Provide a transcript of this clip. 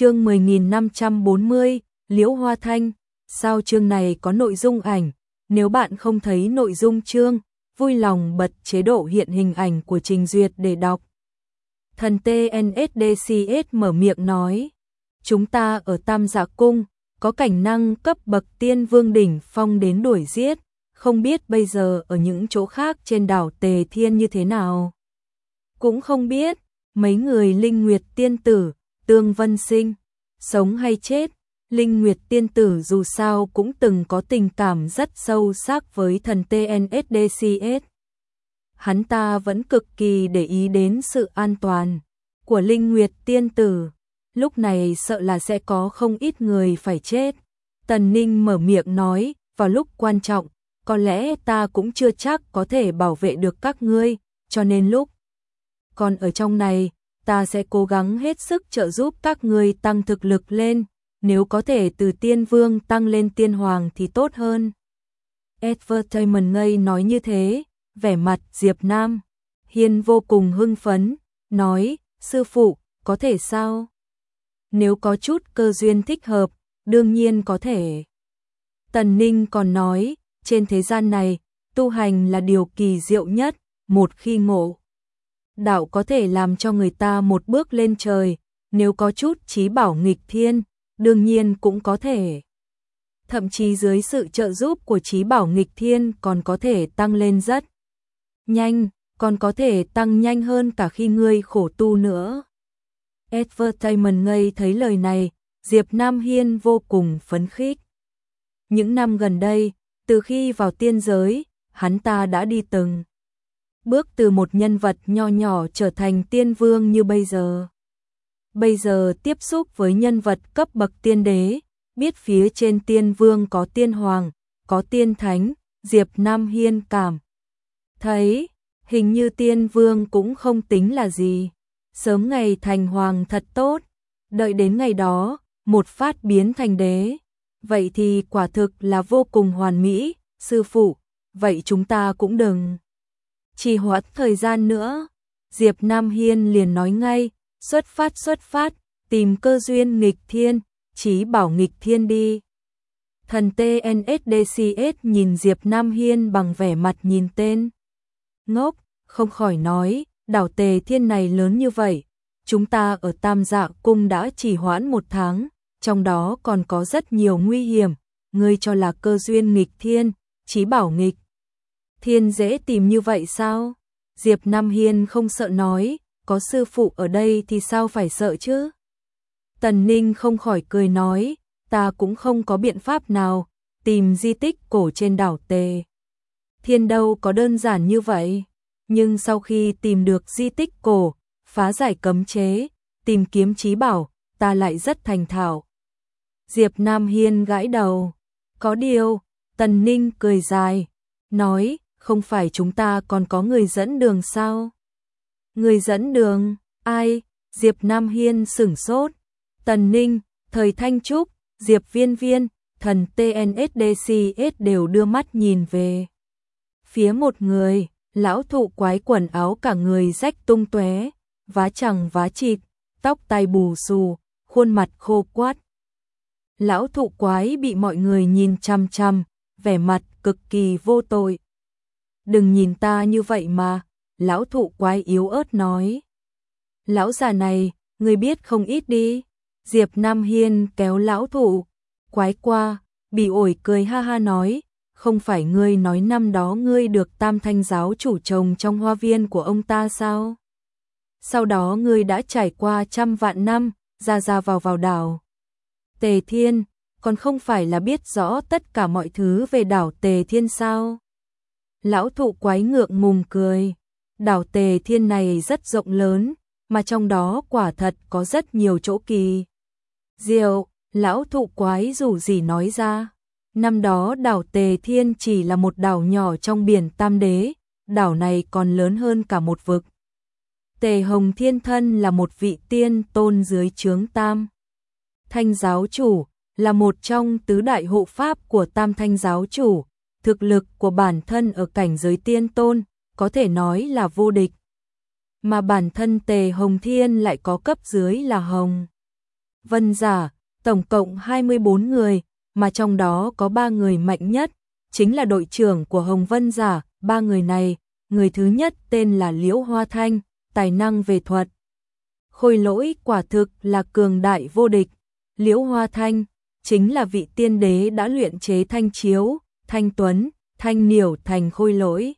chương 10540, Liễu Hoa Thanh, sao chương này có nội dung ảnh, nếu bạn không thấy nội dung chương, vui lòng bật chế độ hiện hình ảnh của trình duyệt để đọc. Thần TNSDCS mở miệng nói, chúng ta ở Tam Dạ Cung, có cảnh năng cấp bậc tiên vương đỉnh phong đến đuổi giết, không biết bây giờ ở những chỗ khác trên đảo Tề Thiên như thế nào. Cũng không biết, mấy người linh nguyệt tiên tử, tương vân sinh, sống hay chết, linh nguyệt tiên tử dù sao cũng từng có tình cảm rất sâu sắc với thần TNSDCS. Hắn ta vẫn cực kỳ để ý đến sự an toàn của linh nguyệt tiên tử, lúc này sợ là sẽ có không ít người phải chết. Tần Ninh mở miệng nói, vào lúc quan trọng, có lẽ ta cũng chưa chắc có thể bảo vệ được các ngươi, cho nên lúc còn ở trong này, ta sẽ cố gắng hết sức trợ giúp các ngươi tăng thực lực lên, nếu có thể từ tiên vương tăng lên tiên hoàng thì tốt hơn. Advertisement ngây nói như thế, vẻ mặt Diệp Nam, Hiên vô cùng hưng phấn, nói, sư phụ, có thể sao? Nếu có chút cơ duyên thích hợp, đương nhiên có thể. Tần Ninh còn nói, trên thế gian này, tu hành là điều kỳ diệu nhất, một khi ngộ. Đạo có thể làm cho người ta một bước lên trời, nếu có chút trí bảo nghịch thiên, đương nhiên cũng có thể. Thậm chí dưới sự trợ giúp của trí bảo nghịch thiên còn có thể tăng lên rất nhanh, còn có thể tăng nhanh hơn cả khi ngươi khổ tu nữa. Advertisement ngây thấy lời này, Diệp Nam Hiên vô cùng phấn khích. Những năm gần đây, từ khi vào tiên giới, hắn ta đã đi từng bước từ một nhân vật nho nhỏ trở thành tiên vương như bây giờ. Bây giờ tiếp xúc với nhân vật cấp bậc tiên đế, biết phía trên tiên vương có tiên hoàng, có tiên thánh, Diệp Nam Hiên cảm. Thấy, hình như tiên vương cũng không tính là gì. Sớm ngày thành hoàng thật tốt, đợi đến ngày đó, một phát biến thành đế. Vậy thì quả thực là vô cùng hoàn mỹ, sư phụ, vậy chúng ta cũng đừng chỉ hoãn thời gian nữa. Diệp Nam Hiên liền nói ngay, xuất phát xuất phát, tìm cơ duyên nghịch thiên, chí bảo nghịch thiên đi. Thần TNSDCS nhìn Diệp Nam Hiên bằng vẻ mặt nhìn tên. Ngốc, không khỏi nói, đảo tề thiên này lớn như vậy, chúng ta ở Tam Dạ Cung đã chỉ hoãn một tháng, trong đó còn có rất nhiều nguy hiểm, ngươi cho là cơ duyên nghịch thiên, chí bảo nghịch. Thiên dễ tìm như vậy sao? Diệp Nam Hiên không sợ nói, có sư phụ ở đây thì sao phải sợ chứ? Tần Ninh không khỏi cười nói, ta cũng không có biện pháp nào, tìm di tích cổ trên đảo Tề. Thiên đâu có đơn giản như vậy, nhưng sau khi tìm được di tích cổ, phá giải cấm chế, tìm kiếm trí bảo, ta lại rất thành thạo. Diệp Nam Hiên gãi đầu, có điều, Tần Ninh cười dài, nói, không phải chúng ta còn có người dẫn đường sao? Người dẫn đường, ai? Diệp Nam Hiên sửng sốt. Tần Ninh, Thời Thanh Trúc, Diệp Viên Viên, thần TNSDCS đều đưa mắt nhìn về. Phía một người, lão thụ quái quần áo cả người rách tung tóe, vá chẳng vá chịt, tóc tai bù xù, khuôn mặt khô quát. Lão thụ quái bị mọi người nhìn chăm chăm, vẻ mặt cực kỳ vô tội. Đừng nhìn ta như vậy mà, lão thụ quái yếu ớt nói. Lão già này, người biết không ít đi. Diệp Nam Hiên kéo lão thụ, quái qua, bị ổi cười ha ha nói, không phải ngươi nói năm đó ngươi được tam thanh giáo chủ trồng trong hoa viên của ông ta sao? Sau đó ngươi đã trải qua trăm vạn năm, ra ra vào vào đảo. Tề Thiên, còn không phải là biết rõ tất cả mọi thứ về đảo Tề Thiên sao? Lão thụ quái ngượng ngùng cười. Đảo Tề Thiên này rất rộng lớn, mà trong đó quả thật có rất nhiều chỗ kỳ. Diệu, lão thụ quái dù gì nói ra. Năm đó đảo Tề Thiên chỉ là một đảo nhỏ trong biển Tam Đế, đảo này còn lớn hơn cả một vực. Tề Hồng Thiên Thân là một vị tiên tôn dưới chướng Tam. Thanh giáo chủ là một trong tứ đại hộ pháp của Tam Thanh giáo chủ, thực lực của bản thân ở cảnh giới tiên tôn có thể nói là vô địch. Mà bản thân Tề Hồng Thiên lại có cấp dưới là Hồng. Vân giả, tổng cộng 24 người, mà trong đó có 3 người mạnh nhất, chính là đội trưởng của Hồng Vân giả, ba người này, người thứ nhất tên là Liễu Hoa Thanh, tài năng về thuật. Khôi lỗi quả thực là cường đại vô địch, Liễu Hoa Thanh chính là vị tiên đế đã luyện chế thanh chiếu, thanh tuấn, thanh niểu thành khôi lỗi.